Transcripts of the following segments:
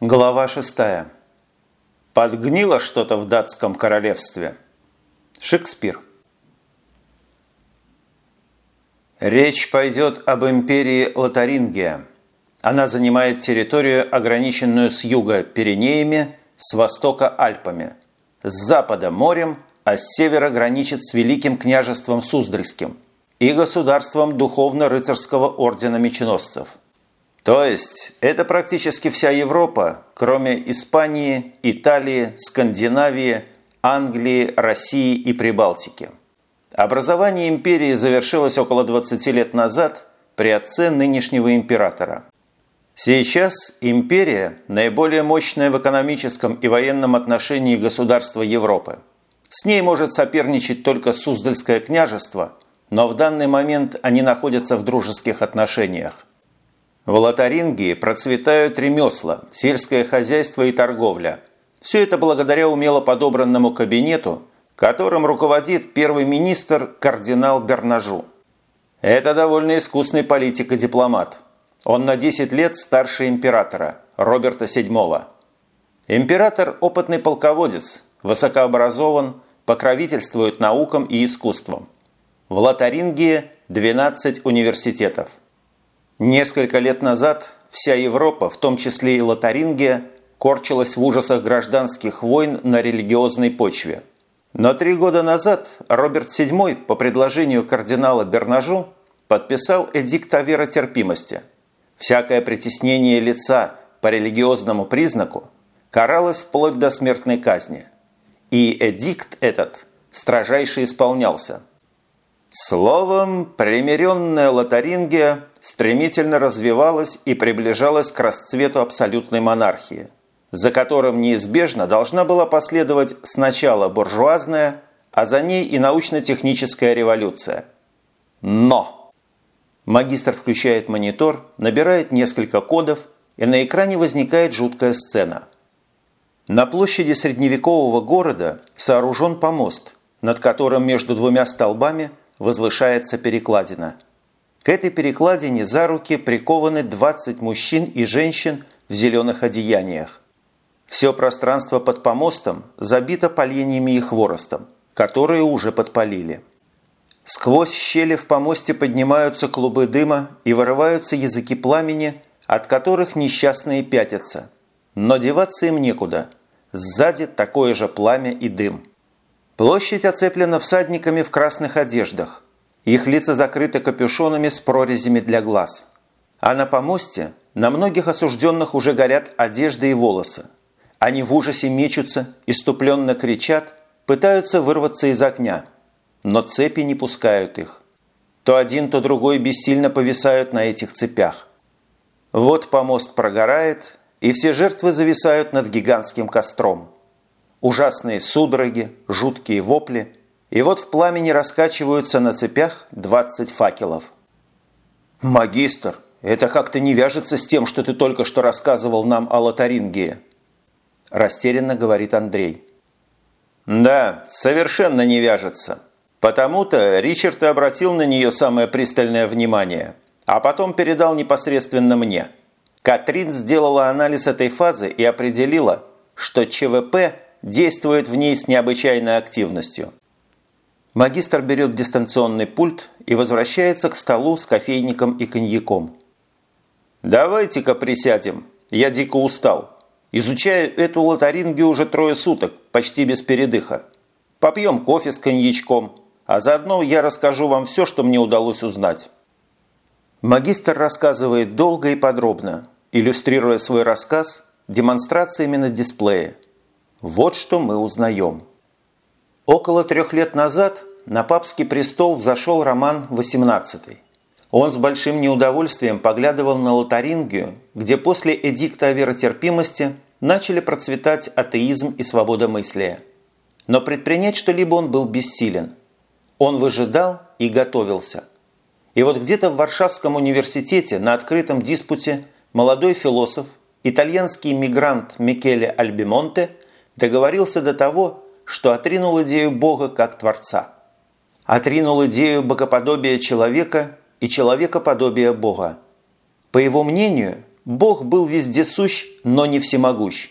Глава шестая. Подгнило что-то в датском королевстве. Шекспир. Речь пойдет об империи Лотарингия. Она занимает территорию, ограниченную с юга Пиренеями, с востока Альпами, с запада морем, а с севера граничит с Великим княжеством Суздальским и государством Духовно-рыцарского ордена меченосцев – то есть это практически вся Европа, кроме Испании, Италии, Скандинавии, Англии, России и Прибалтики. Образование империи завершилось около 20 лет назад при отце нынешнего императора. Сейчас империя – наиболее мощное в экономическом и военном отношении государство Европы. С ней может соперничать только Суздальское княжество, но в данный момент они находятся в дружеских отношениях. В Лотарингии процветают ремесла, сельское хозяйство и торговля. Все это благодаря умело подобранному кабинету, которым руководит первый министр кардинал Бернажу. Это довольно искусный политик и дипломат. Он на 10 лет старше императора, Роберта VII. Император – опытный полководец, высокообразован, покровительствует наукам и искусствам. В Лотарингии 12 университетов. Несколько лет назад вся Европа, в том числе и Лотарингия, корчилась в ужасах гражданских войн на религиозной почве. Но три года назад Роберт VII по предложению кардинала Бернажу подписал эдикт о веротерпимости. Всякое притеснение лица по религиозному признаку каралось вплоть до смертной казни. И эдикт этот строжайше исполнялся. Словом, примиренная Лотарингия стремительно развивалась и приближалась к расцвету абсолютной монархии, за которым неизбежно должна была последовать сначала буржуазная, а за ней и научно-техническая революция. Но! Магистр включает монитор, набирает несколько кодов, и на экране возникает жуткая сцена. На площади средневекового города сооружен помост, над которым между двумя столбами – возвышается перекладина. К этой перекладине за руки прикованы 20 мужчин и женщин в зеленых одеяниях. Все пространство под помостом забито поленьями и хворостом, которые уже подпалили. Сквозь щели в помосте поднимаются клубы дыма и вырываются языки пламени, от которых несчастные пятятся. Но деваться им некуда. Сзади такое же пламя и дым. Площадь оцеплена всадниками в красных одеждах. Их лица закрыты капюшонами с прорезями для глаз. А на помосте на многих осужденных уже горят одежды и волосы. Они в ужасе мечутся, иступленно кричат, пытаются вырваться из огня. Но цепи не пускают их. То один, то другой бессильно повисают на этих цепях. Вот помост прогорает, и все жертвы зависают над гигантским костром. Ужасные судороги, жуткие вопли. И вот в пламени раскачиваются на цепях 20 факелов. «Магистр, это как-то не вяжется с тем, что ты только что рассказывал нам о Лотарингии», растерянно говорит Андрей. «Да, совершенно не вяжется. Потому-то Ричард и обратил на нее самое пристальное внимание, а потом передал непосредственно мне. Катрин сделала анализ этой фазы и определила, что ЧВП – действует в ней с необычайной активностью. Магистр берет дистанционный пульт и возвращается к столу с кофейником и коньяком. «Давайте-ка присядем. Я дико устал. Изучаю эту лотарингию уже трое суток, почти без передыха. Попьем кофе с коньячком, а заодно я расскажу вам все, что мне удалось узнать». Магистр рассказывает долго и подробно, иллюстрируя свой рассказ демонстрациями на дисплее – вот что мы узнаем. Около трех лет назад на папский престол взошел Роман XVIII. Он с большим неудовольствием поглядывал на Лотарингию, где после эдикта о веротерпимости начали процветать атеизм и свободомыслие. Но предпринять что-либо он был бессилен. Он выжидал и готовился. И вот где-то в Варшавском университете на открытом диспуте молодой философ, итальянский мигрант Микеле Альбимонте – договорился до того, что отринул идею Бога как Творца. Отринул идею богоподобия человека и человекоподобия Бога. По его мнению, Бог был вездесущ, но не всемогущ.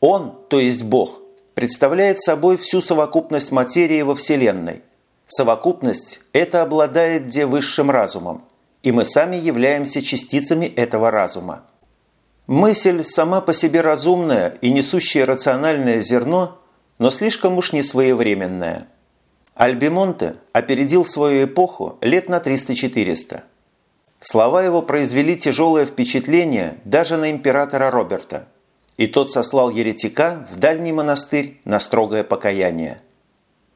Он, то есть Бог, представляет собой всю совокупность материи во Вселенной. Совокупность – это обладает где высшим разумом, и мы сами являемся частицами этого разума. Мысль сама по себе разумная и несущая рациональное зерно, но слишком уж не своевременная. Альбимонте опередил свою эпоху лет на 300-400. Слова его произвели тяжелое впечатление даже на императора Роберта – и тот сослал еретика в дальний монастырь на строгое покаяние.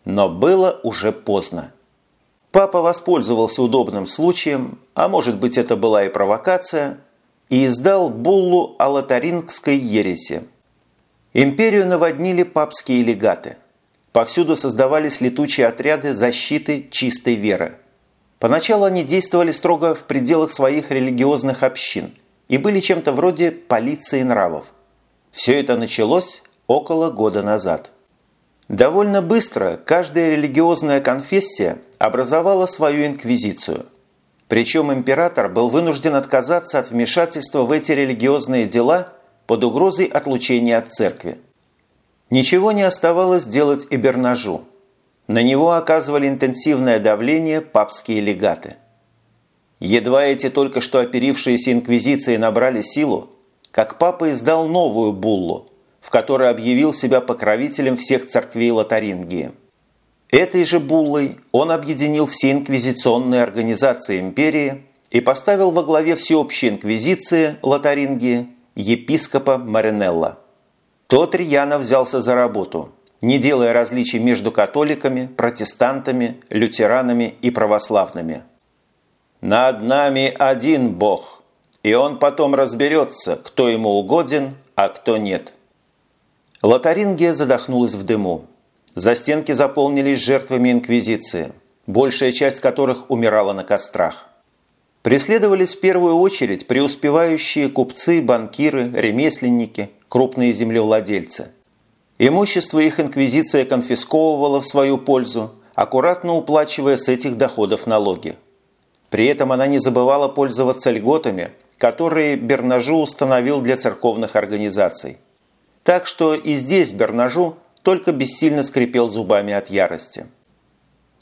Но было уже поздно. Папа воспользовался удобным случаем, а может быть это была и провокация, и издал буллу о лотарингской ереси. Империю наводнили папские легаты. Повсюду создавались летучие отряды защиты чистой веры. Поначалу они действовали строго в пределах своих религиозных общин и были чем-то вроде полиции нравов – все это началось около года назад. Довольно быстро каждая религиозная конфессия образовала свою инквизицию. Причем император был вынужден отказаться от вмешательства в эти религиозные дела под угрозой отлучения от церкви. Ничего не оставалось делать и Бернажу. На него оказывали интенсивное давление папские легаты. Едва эти только что оперившиеся инквизиции набрали силу, как папа издал новую буллу, в которой объявил себя покровителем всех церквей Лотарингии. Этой же буллой он объединил все инквизиционные организации империи и поставил во главе всеобщей инквизиции Лотарингии епископа Маринелла. Тот рьяно взялся за работу, не делая различий между католиками, протестантами, лютеранами и православными. «Над нами один Бог», и он потом разберется, кто ему угоден, а кто нет. Лотарингия задохнулась в дыму. Застенки заполнились жертвами Инквизиции, большая часть которых умирала на кострах. Преследовались в первую очередь преуспевающие купцы, банкиры, ремесленники, крупные землевладельцы. Имущество их инквизиция конфисковывала в свою пользу, аккуратно уплачивая с этих доходов налоги. При этом она не забывала пользоваться льготами, которые Бернажу установил для церковных организаций. Так что и здесь Бернажу только бессильно скрипел зубами от ярости.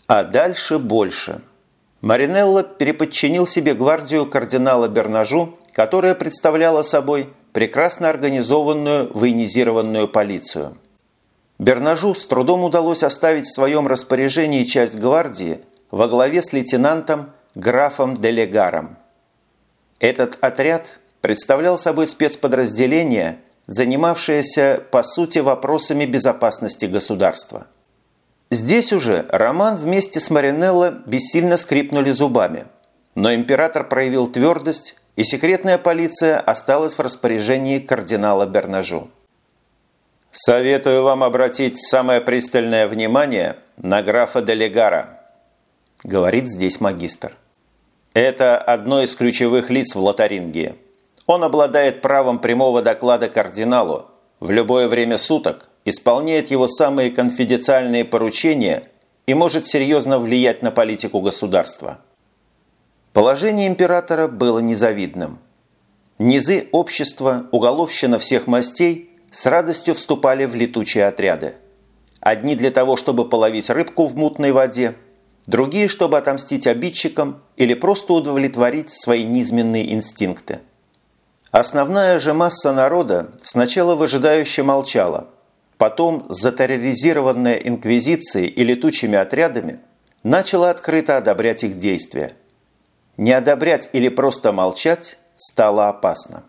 А дальше больше. Маринелло переподчинил себе гвардию кардинала Бернажу, которая представляла собой прекрасно организованную военизированную полицию. Бернажу с трудом удалось оставить в своем распоряжении часть гвардии во главе с лейтенантом графом Делегаром. Этот отряд представлял собой спецподразделение, занимавшееся, по сути, вопросами безопасности государства. Здесь уже Роман вместе с Маринелло бессильно скрипнули зубами, но император проявил твердость, и секретная полиция осталась в распоряжении кардинала Бернажу. «Советую вам обратить самое пристальное внимание на графа Делегара», говорит здесь магистр. Это одно из ключевых лиц в Лотарингии. Он обладает правом прямого доклада кардиналу, в любое время суток исполняет его самые конфиденциальные поручения и может серьезно влиять на политику государства. Положение императора было незавидным. Низы общества, уголовщина всех мастей с радостью вступали в летучие отряды. Одни для того, чтобы половить рыбку в мутной воде – другие, чтобы отомстить обидчикам или просто удовлетворить свои низменные инстинкты. Основная же масса народа сначала выжидающе молчала, потом, затерроризированная инквизицией и летучими отрядами, начала открыто одобрять их действия. Не одобрять или просто молчать стало опасно.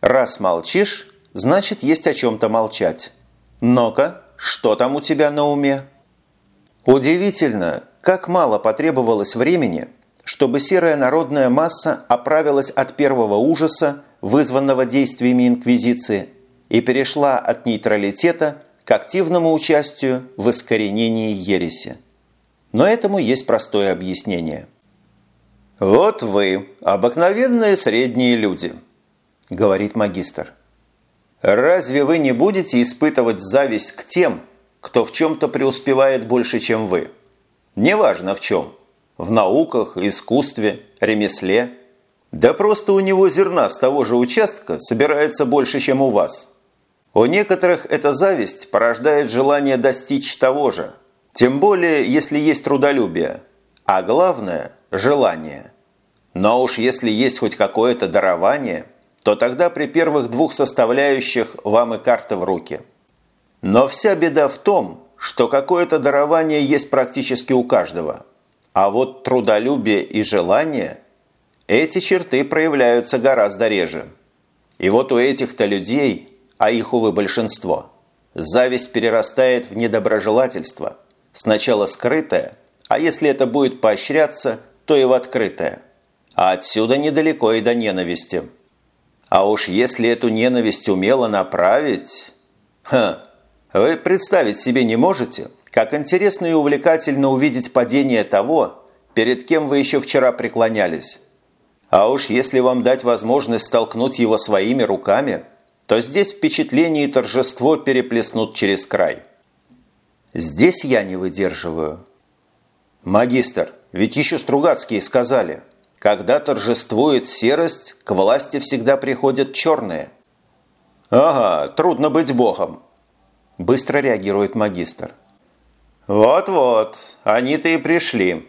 Раз молчишь, значит есть о чем-то молчать. Но-ка, что там у тебя на уме? Удивительно, как мало потребовалось времени, чтобы серая народная масса оправилась от первого ужаса, вызванного действиями Инквизиции, и перешла от нейтралитета к активному участию в искоренении ереси. Но этому есть простое объяснение. «Вот вы, обыкновенные средние люди», – говорит магистр. «Разве вы не будете испытывать зависть к тем, кто в чем-то преуспевает больше, чем вы?» Неважно в чем. В науках, искусстве, ремесле. Да просто у него зерна с того же участка собирается больше, чем у вас. У некоторых эта зависть порождает желание достичь того же, тем более, если есть трудолюбие, а главное – желание. Но уж если есть хоть какое-то дарование, то тогда при первых двух составляющих вам и карта в руки. Но вся беда в том, что какое-то дарование есть практически у каждого. А вот трудолюбие и желание – эти черты проявляются гораздо реже. И вот у этих-то людей – а их, увы, большинство. Зависть перерастает в недоброжелательство, сначала скрытое, а если это будет поощряться, то и в открытое. А отсюда недалеко и до ненависти. А уж если эту ненависть умело направить... Ха, вы представить себе не можете, как интересно и увлекательно увидеть падение того, перед кем вы еще вчера преклонялись. А уж если вам дать возможность столкнуть его своими руками – то здесь впечатление и торжество переплеснут через край. Здесь я не выдерживаю. Магистр, ведь еще Стругацкие сказали, когда торжествует серость, к власти всегда приходят черные. Ага, трудно быть богом. Быстро реагирует магистр. Вот-вот, они-то и пришли.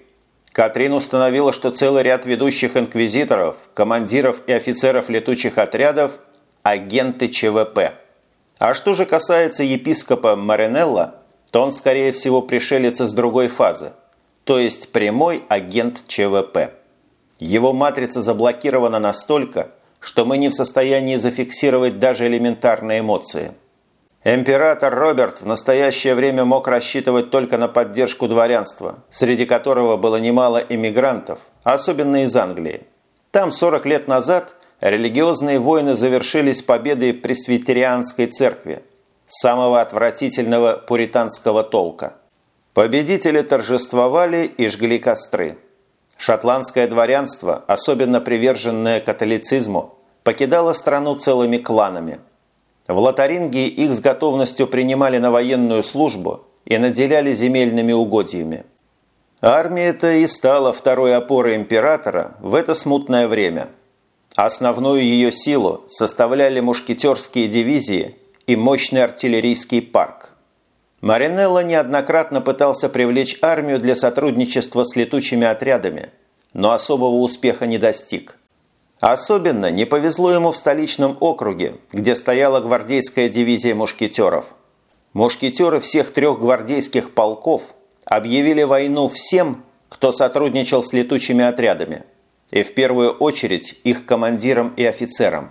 Катрин установила, что целый ряд ведущих инквизиторов, командиров и офицеров летучих отрядов – агенты ЧВП. А что же касается епископа Маринелла, то он, скорее всего, пришелец из другой фазы, то есть прямой агент ЧВП. Его матрица заблокирована настолько, что мы не в состоянии зафиксировать даже элементарные эмоции. Император Роберт в настоящее время мог рассчитывать только на поддержку дворянства, среди которого было немало иммигрантов, особенно из Англии. Там 40 лет назад – религиозные войны завершились победой пресвитерианской церкви, самого отвратительного пуританского толка. Победители торжествовали и жгли костры. Шотландское дворянство, особенно приверженное католицизму, покидало страну целыми кланами. В Лотарингии их с готовностью принимали на военную службу и наделяли земельными угодьями. Армия-то и стала второй опорой императора в это смутное время – Основную ее силу составляли мушкетерские дивизии и мощный артиллерийский парк. Маринелло неоднократно пытался привлечь армию для сотрудничества с летучими отрядами, но особого успеха не достиг. Особенно не повезло ему в столичном округе, где стояла гвардейская дивизия мушкетеров. Мушкетеры всех трех гвардейских полков объявили войну всем, кто сотрудничал с летучими отрядами – и в первую очередь их командирам и офицерам.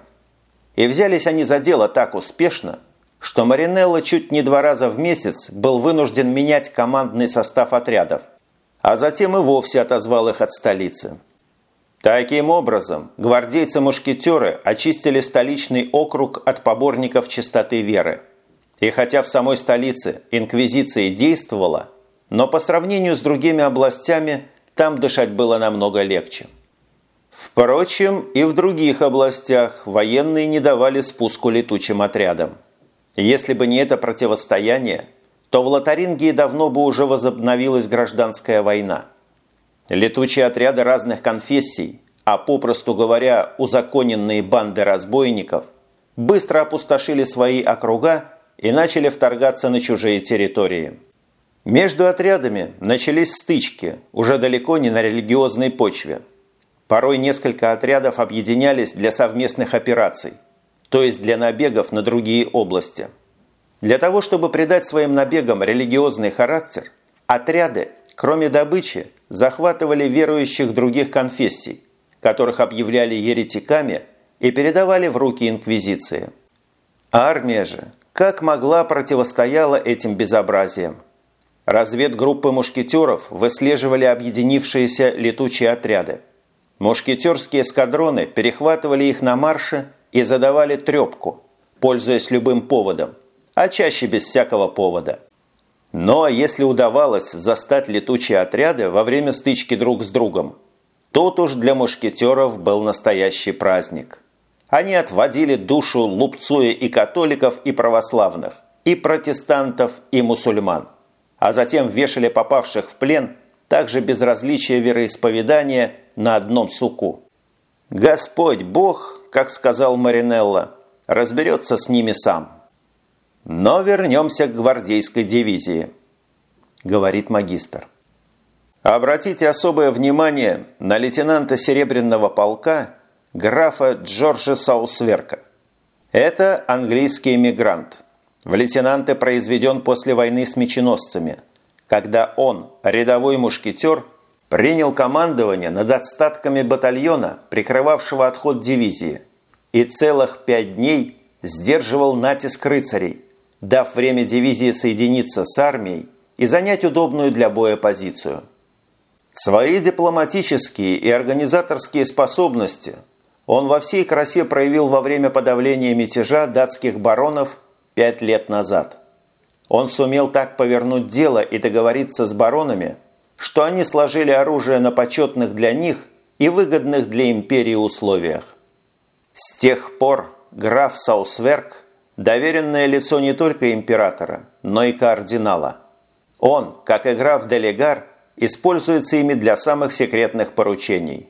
И взялись они за дело так успешно, что Маринелло чуть не два раза в месяц был вынужден менять командный состав отрядов, а затем и вовсе отозвал их от столицы. Таким образом, гвардейцы-мушкетеры очистили столичный округ от поборников чистоты веры. И хотя в самой столице инквизиция действовала, но по сравнению с другими областями там дышать было намного легче. Впрочем, и в других областях военные не давали спуску летучим отрядам. Если бы не это противостояние, то в Лотарингии давно бы уже возобновилась гражданская война. Летучие отряды разных конфессий, а попросту говоря, узаконенные банды разбойников, быстро опустошили свои округа и начали вторгаться на чужие территории. Между отрядами начались стычки, уже далеко не на религиозной почве – Порой несколько отрядов объединялись для совместных операций, то есть для набегов на другие области. Для того, чтобы придать своим набегам религиозный характер, отряды, кроме добычи, захватывали верующих других конфессий, которых объявляли еретиками и передавали в руки инквизиции. Армия же, как могла, противостояла этим безобразиям. Разведгруппы мушкетеров выслеживали объединившиеся летучие отряды. Мушкетерские эскадроны перехватывали их на марше и задавали трепку, пользуясь любым поводом, а чаще без всякого повода. Но если удавалось застать летучие отряды во время стычки друг с другом, тот уж для мушкетеров был настоящий праздник. Они отводили душу, лупцуя и католиков, и православных, и протестантов, и мусульман, а затем вешали попавших в плен также без различия вероисповедания на одном суку. Господь Бог, как сказал Маринелло, разберется с ними сам. Но вернемся к гвардейской дивизии, говорит магистр. Обратите особое внимание на лейтенанта Серебряного полка графа Джорджа Саусверка. Это английский эмигрант. В лейтенанты произведен после войны с меченосцами, когда он, рядовой мушкетер, принял командование над отстатками батальона, прикрывавшего отход дивизии, и целых пять дней сдерживал натиск рыцарей, дав время дивизии соединиться с армией и занять удобную для боя позицию. Свои дипломатические и организаторские способности он во всей красе проявил во время подавления мятежа датских баронов пять лет назад. Он сумел так повернуть дело и договориться с баронами – что они сложили оружие на почетных для них и выгодных для империи условиях. С тех пор граф Саусверк – доверенное лицо не только императора, но и кардинала. Он, как и граф Делегар, используется ими для самых секретных поручений.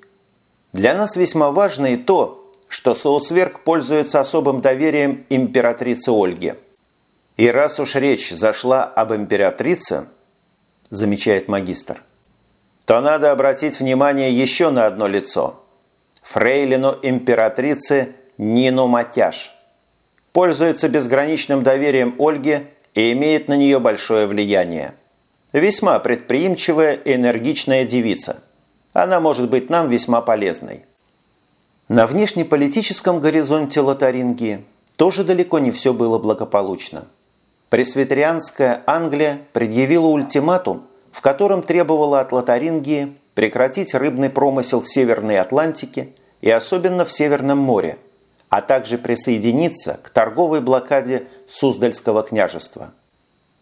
Для нас весьма важно и то, что Саусверк пользуется особым доверием императрицы Ольги. И раз уж речь зашла об императрице – замечает магистр, то надо обратить внимание еще на одно лицо. Фрейлину императрицы Нину Матяш. Пользуется безграничным доверием Ольги и имеет на нее большое влияние. Весьма предприимчивая и энергичная девица. Она может быть нам весьма полезной. На внешнеполитическом горизонте Лотарингии тоже далеко не все было благополучно. Пресвитерианская Англия предъявила ультиматум, в котором требовала от Лотарингии прекратить рыбный промысел в Северной Атлантике и особенно в Северном море, а также присоединиться к торговой блокаде Суздальского княжества.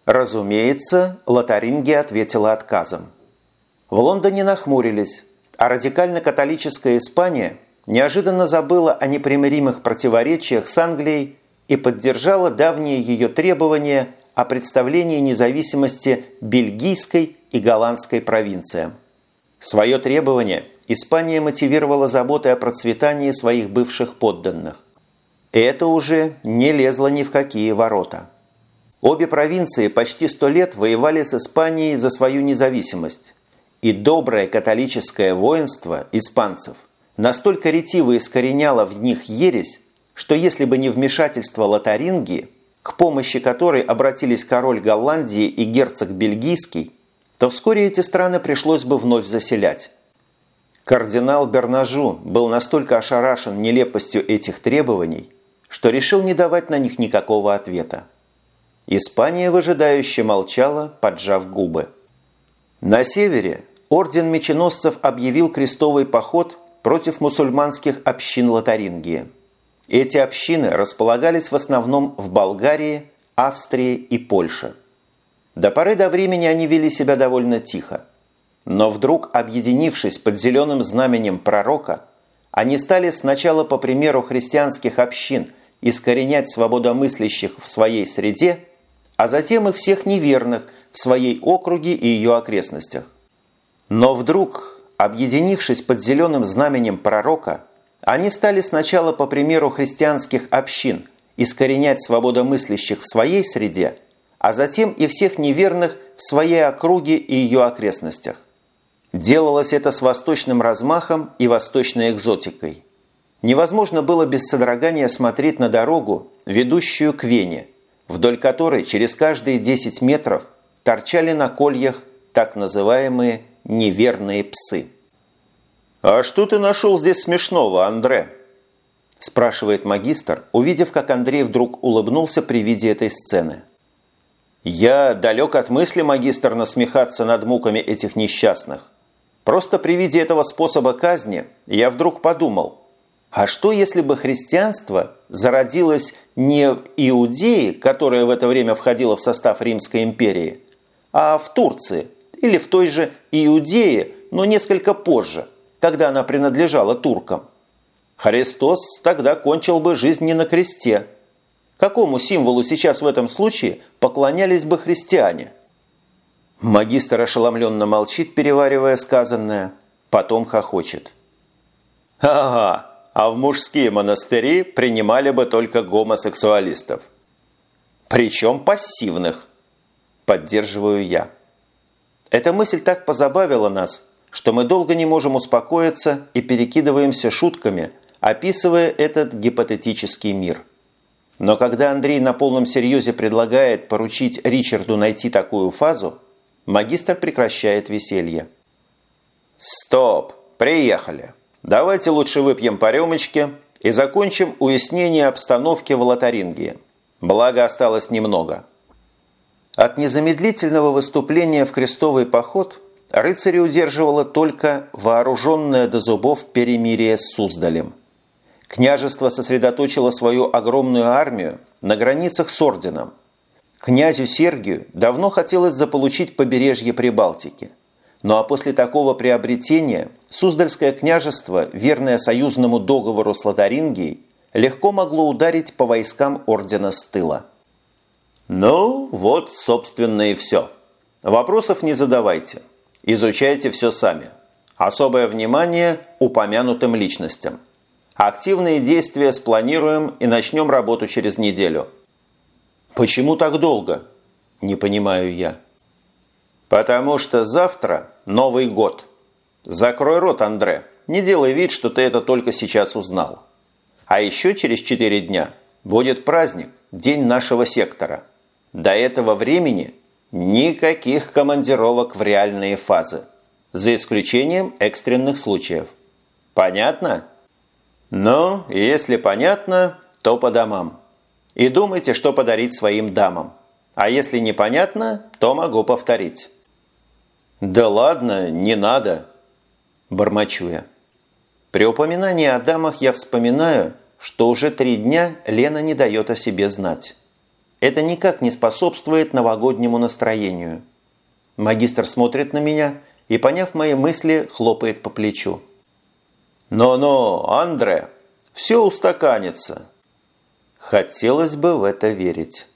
Разумеется, Лотарингия ответила отказом. В Лондоне нахмурились, а радикально-католическая Испания неожиданно забыла о непримиримых противоречиях с Англией и поддержала давние ее требования о представлении независимости бельгийской и голландской провинциям. Свое требование Испания мотивировала заботой о процветании своих бывших подданных. Это уже не лезло ни в какие ворота. Обе провинции почти сто лет воевали с Испанией за свою независимость, и доброе католическое воинство испанцев настолько ретиво искореняло в них ересь, что если бы не вмешательство Лотарингии, к помощи которой обратились король Голландии и герцог Бельгийский, то вскоре эти страны пришлось бы вновь заселять. Кардинал Бернажу был настолько ошарашен нелепостью этих требований, что решил не давать на них никакого ответа. Испания выжидающе молчала, поджав губы. На севере орден меченосцев объявил крестовый поход против мусульманских общин Лотарингии – эти общины располагались в основном в Болгарии, Австрии и Польше. До поры до времени они вели себя довольно тихо. Но вдруг, объединившись под зеленым знаменем пророка, они стали сначала по примеру христианских общин искоренять свободомыслящих в своей среде, а затем и всех неверных в своей округе и ее окрестностях. Но вдруг, объединившись под зеленым знаменем пророка, они стали сначала, по примеру христианских общин, искоренять свободомыслящих в своей среде, а затем и всех неверных в своей округе и ее окрестностях. Делалось это с восточным размахом и восточной экзотикой. Невозможно было без содрогания смотреть на дорогу, ведущую к Вене, вдоль которой через каждые 10 метров торчали на кольях так называемые «неверные псы». «А что ты нашел здесь смешного, Андре?» спрашивает магистр, увидев, как Андрей вдруг улыбнулся при виде этой сцены. «Я далек от мысли, магистр, насмехаться над муками этих несчастных. Просто при виде этого способа казни я вдруг подумал, а что если бы христианство зародилось не в Иудее, которая в это время входила в состав Римской империи, а в Турции или в той же Иудее, но несколько позже – когда она принадлежала туркам. Христос тогда кончил бы жизнь не на кресте. Какому символу сейчас в этом случае поклонялись бы христиане? Магистр ошеломленно молчит, переваривая сказанное, потом хохочет. «Ага, а в мужские монастыри принимали бы только гомосексуалистов. Причем пассивных, поддерживаю я. Эта мысль так позабавила нас, что мы долго не можем успокоиться и перекидываемся шутками, описывая этот гипотетический мир. Но когда Андрей на полном серьезе предлагает поручить Ричарду найти такую фазу, магистр прекращает веселье. «Стоп! Приехали! Давайте лучше выпьем по рюмочке и закончим уяснение обстановки в Лотарингии. Благо осталось немного». От незамедлительного выступления в крестовый поход рыцаря удерживало только вооруженное до зубов перемирие с Суздалем. Княжество сосредоточило свою огромную армию на границах с орденом. Князю Сергию давно хотелось заполучить побережье Прибалтики. Ну а после такого приобретения Суздальское княжество, верное союзному договору с Лотарингией, легко могло ударить по войскам ордена с тыла. Ну, вот, собственно, и все. Вопросов не задавайте. Изучайте все сами. Особое внимание упомянутым личностям. Активные действия спланируем и начнем работу через неделю. Почему так долго? Не понимаю я. Потому что завтра Новый год. Закрой рот, Андре. Не делай вид, что ты это только сейчас узнал. А еще через четыре дня будет праздник, день нашего сектора – до этого времени никаких командировок в реальные фазы, за исключением экстренных случаев. Понятно? Ну, если понятно, то по домам. И думайте, что подарить своим дамам. А если непонятно, то могу повторить. «Да ладно, не надо!» – бормочу я. При упоминании о дамах я вспоминаю, что уже три дня Лена не дает о себе знать. Это никак не способствует новогоднему настроению. Магистр смотрит на меня и, поняв мои мысли, хлопает по плечу. «Но-но, Андре, все устаканится». Хотелось бы в это верить.